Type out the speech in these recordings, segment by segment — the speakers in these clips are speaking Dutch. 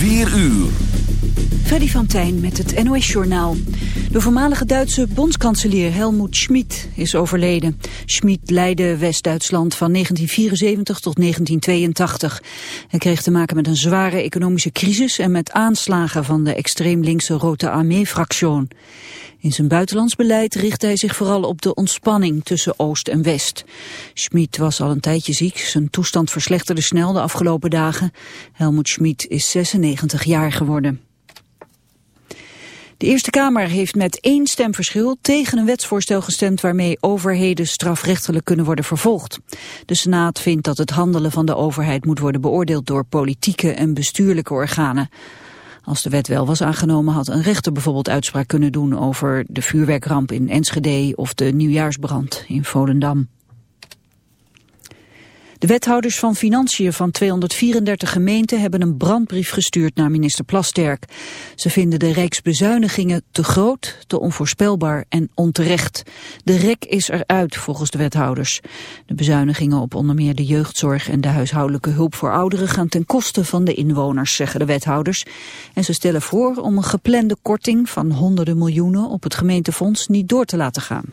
4 uur. Freddy van Tijn met het NOS-journaal. De voormalige Duitse bondskanselier Helmut Schmid is overleden. Schmid leidde West-Duitsland van 1974 tot 1982. Hij kreeg te maken met een zware economische crisis... en met aanslagen van de extreem linkse Rote Armee-fractie. In zijn buitenlands beleid richtte hij zich vooral op de ontspanning tussen Oost en West. Schmid was al een tijdje ziek. Zijn toestand verslechterde snel de afgelopen dagen. Helmut Schmid is 96 jaar geworden. De Eerste Kamer heeft met één stemverschil tegen een wetsvoorstel gestemd waarmee overheden strafrechtelijk kunnen worden vervolgd. De Senaat vindt dat het handelen van de overheid moet worden beoordeeld door politieke en bestuurlijke organen. Als de wet wel was aangenomen had een rechter bijvoorbeeld uitspraak kunnen doen over de vuurwerkramp in Enschede of de nieuwjaarsbrand in Volendam. De wethouders van Financiën van 234 gemeenten hebben een brandbrief gestuurd naar minister Plasterk. Ze vinden de rijksbezuinigingen te groot, te onvoorspelbaar en onterecht. De rek is eruit volgens de wethouders. De bezuinigingen op onder meer de jeugdzorg en de huishoudelijke hulp voor ouderen gaan ten koste van de inwoners, zeggen de wethouders. En ze stellen voor om een geplande korting van honderden miljoenen op het gemeentefonds niet door te laten gaan.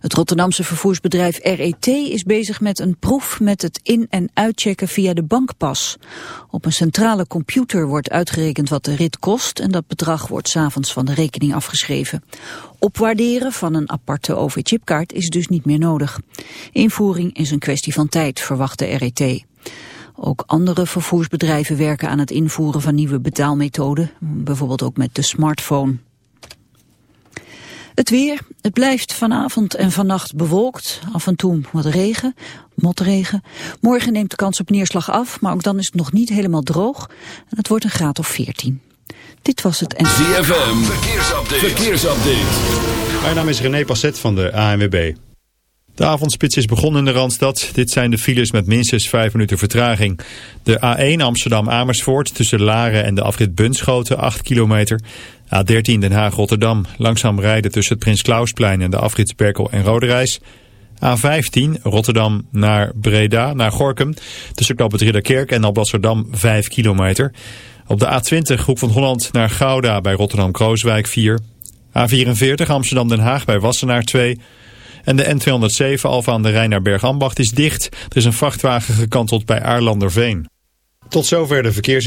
Het Rotterdamse vervoersbedrijf RET is bezig met een proef met het in- en uitchecken via de bankpas. Op een centrale computer wordt uitgerekend wat de rit kost en dat bedrag wordt s'avonds van de rekening afgeschreven. Opwaarderen van een aparte OV-chipkaart is dus niet meer nodig. Invoering is een kwestie van tijd, verwacht de RET. Ook andere vervoersbedrijven werken aan het invoeren van nieuwe betaalmethoden, bijvoorbeeld ook met de smartphone. Het weer, het blijft vanavond en vannacht bewolkt, af en toe wat regen, motregen. Morgen neemt de kans op neerslag af, maar ook dan is het nog niet helemaal droog. En het wordt een graad of 14. Dit was het... En... ZFM, verkeersupdate. verkeersupdate. Mijn naam is René Passet van de ANWB. De avondspits is begonnen in de Randstad. Dit zijn de files met minstens 5 minuten vertraging. De A1 Amsterdam-Amersfoort tussen Laren en de afrit Bunschoten 8 kilometer. A13 Den Haag-Rotterdam. Langzaam rijden tussen het Prins Klausplein en de afrit Berkel en Roderijs. A15 Rotterdam naar Breda, naar Gorkum. Tussen Knop het Ridderkerk en Alblasserdam 5 kilometer. Op de A20 Hoek van Holland naar Gouda bij Rotterdam-Krooswijk 4. A44 Amsterdam-Den Haag bij Wassenaar 2. En de N207 Alfa aan de Rijn naar Bergambacht is dicht. Er is een vrachtwagen gekanteld bij Aarlanderveen. Tot zover de verkeers...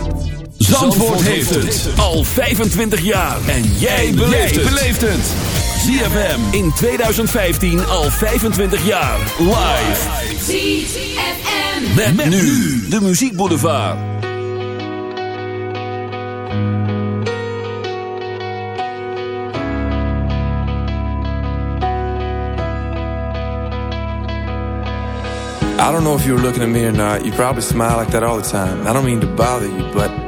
Zandvoort heeft het al 25 jaar. En jij beleeft het. ZFM in 2015 al 25 jaar. Live. ZFM. Met, met nu de Muziek Boulevard. I don't know if you were looking at me or not. You probably smile like that all the time. I don't mean to bother you, but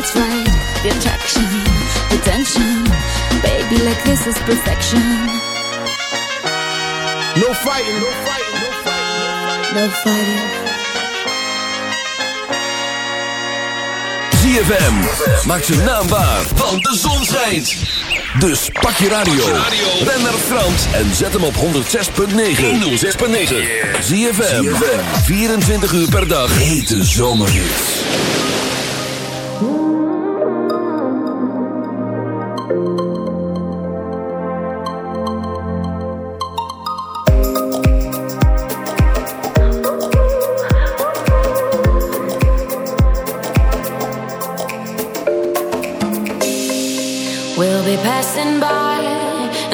it's right. The attraction, the tension. Baby, like this is perfection. No fighting, no fighting, no fighting. No fighting. ZFM. Maak zijn naam waar, want de zon schijnt. Dus pak je radio. Ben naar Frans en zet hem op 106.9. 106.9. ZFM. 24 uur per dag. Hete zomerhits.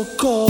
so cold.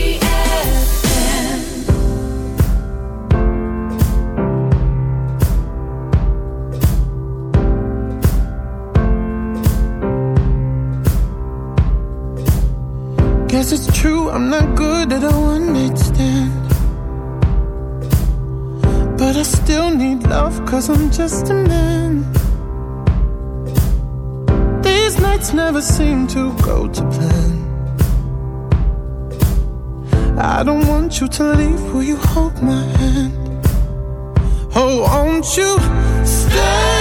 never seemed to go to plan. I don't want you to leave. Will you hold my hand? Oh, won't you stay?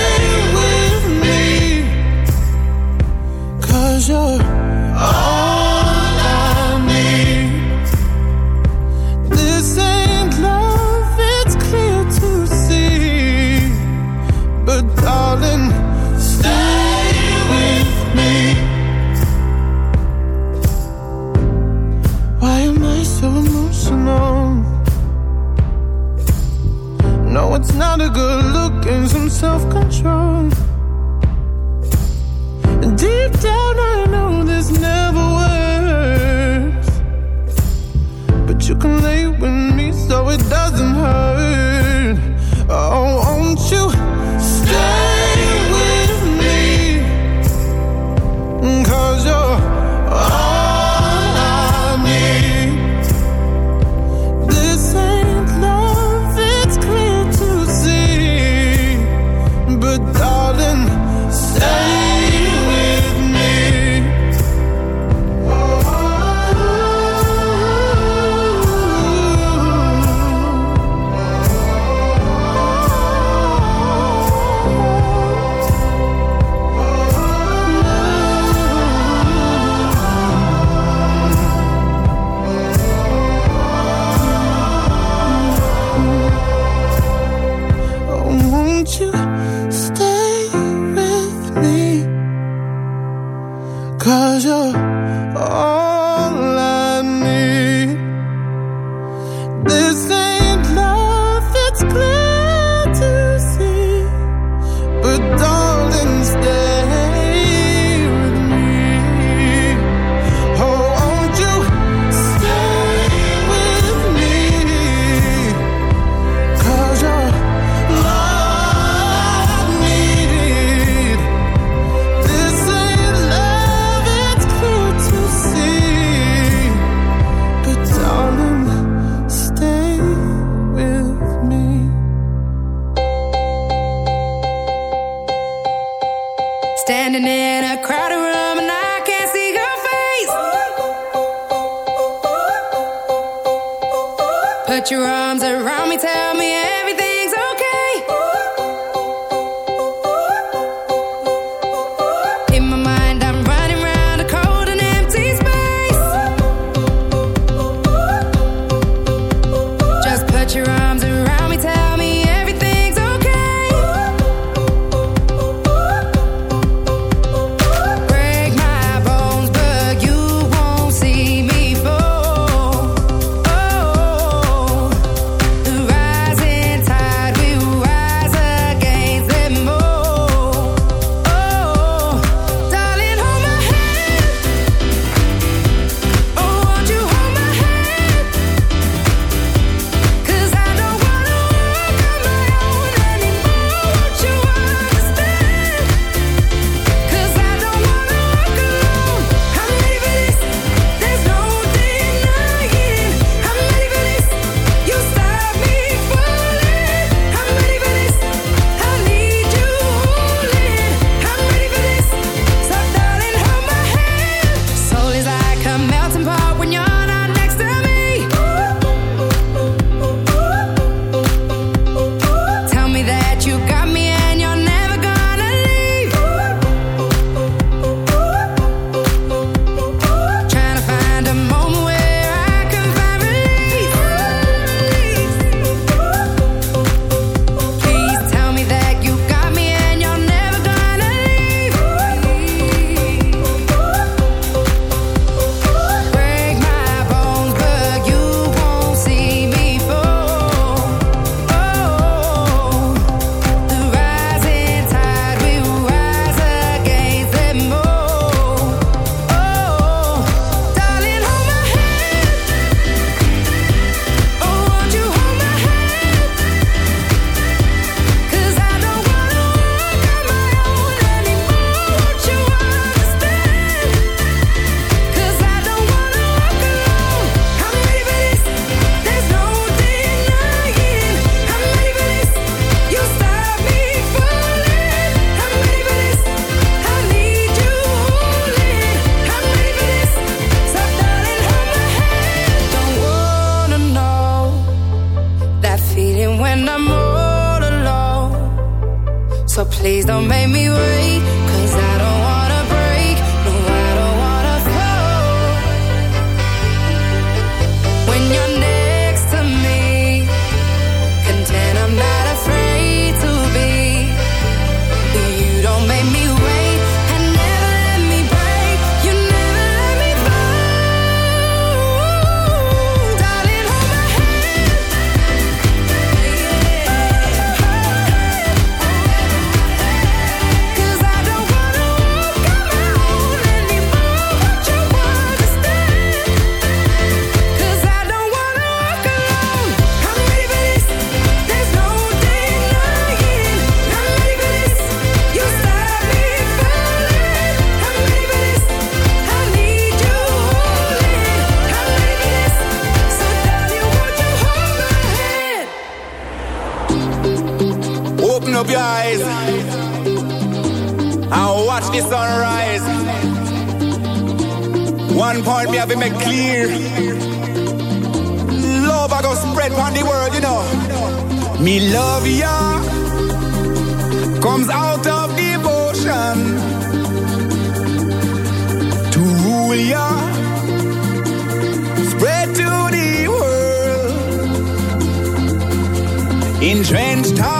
In Trench Town.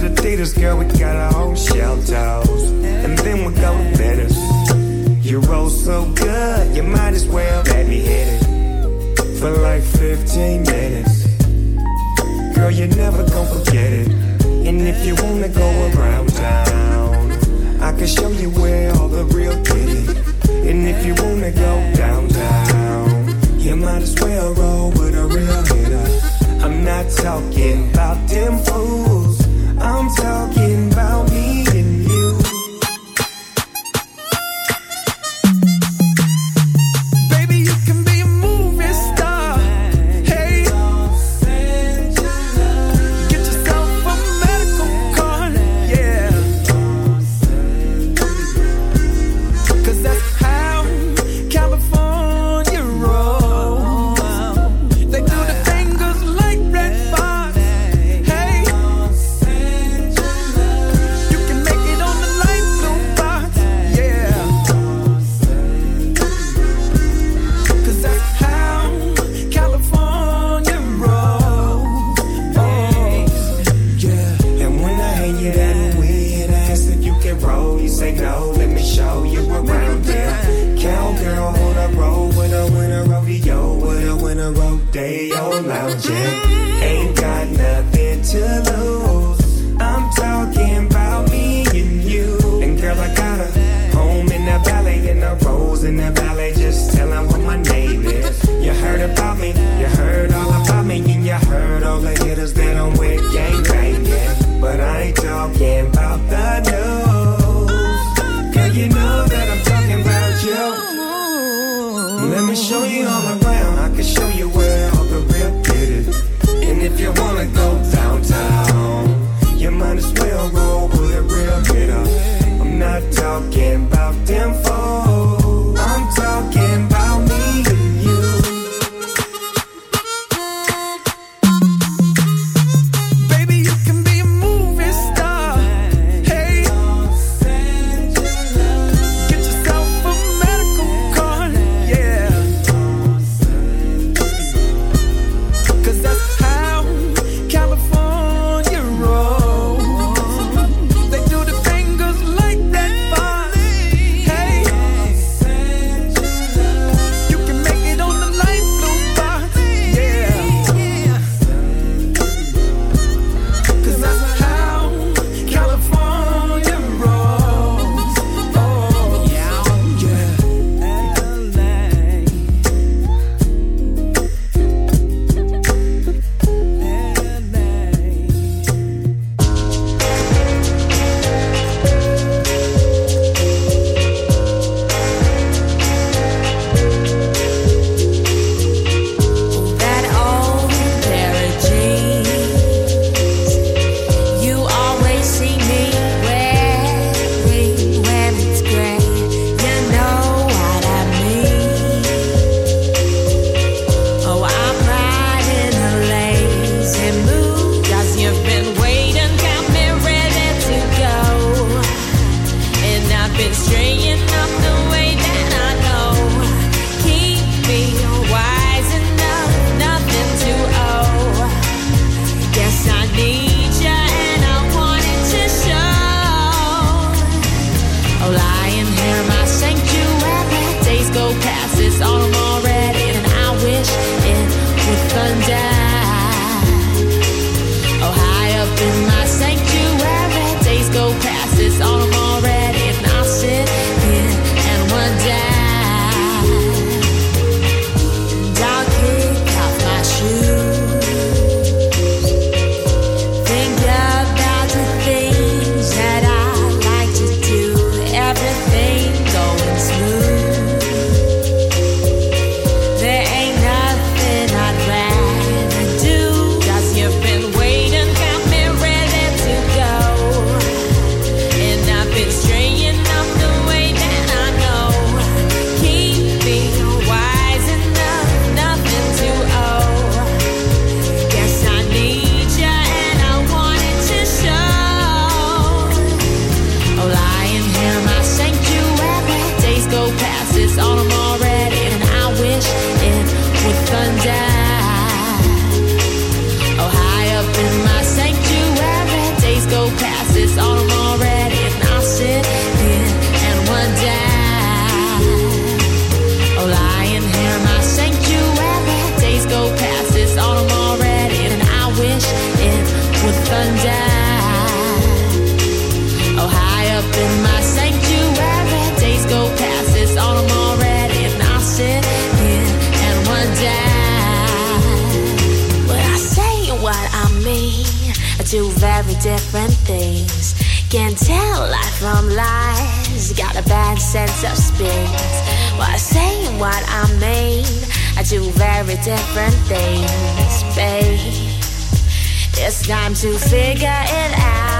The theaters, girl, we got our own shell. And then we'll go to betters. You roll so good, you might as well let me hit it. For like 15 minutes. Girl, you're never gonna forget it. And if you wanna go around town, I can show you where all the real kitty. And if you wanna go downtown, you might as well roll with a real hitter. I'm not talking about them fools I'm talking about me show you all around. I can show you where all the real get it. And if you wanna go I do very different things, babe. It's time to figure it out.